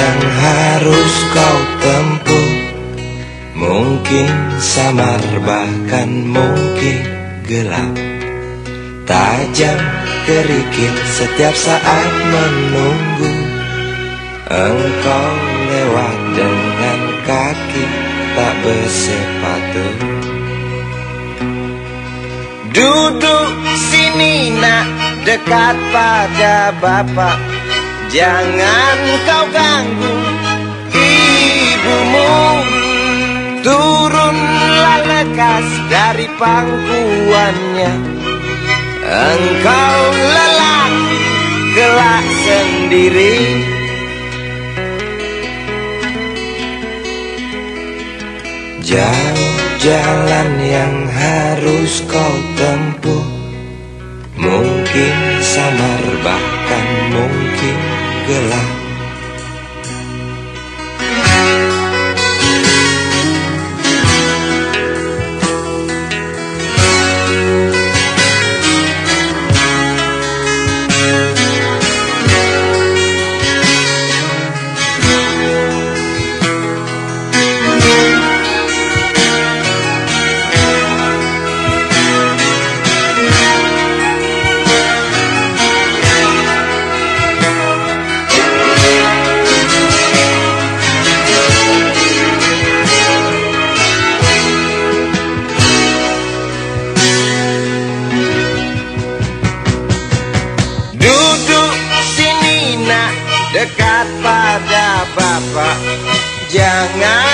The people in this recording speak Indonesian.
yang harus kau tempuh. Mungkin samar bahkan mungkin gelap. Tajam kerikil setiap saat menunggu. Engkau lewat dengan kaki tak bersepatu. Duduk sini nak dekat pada bapak Jangan kau ganggu ibumu. Turunlah lekas dari pangkuannya. Engkau lelaki kelak sendiri. Jauh jalan yang harus kau tempuh Mungkin samar bahkan mungkin gelap dekat pada Bapak. Jangan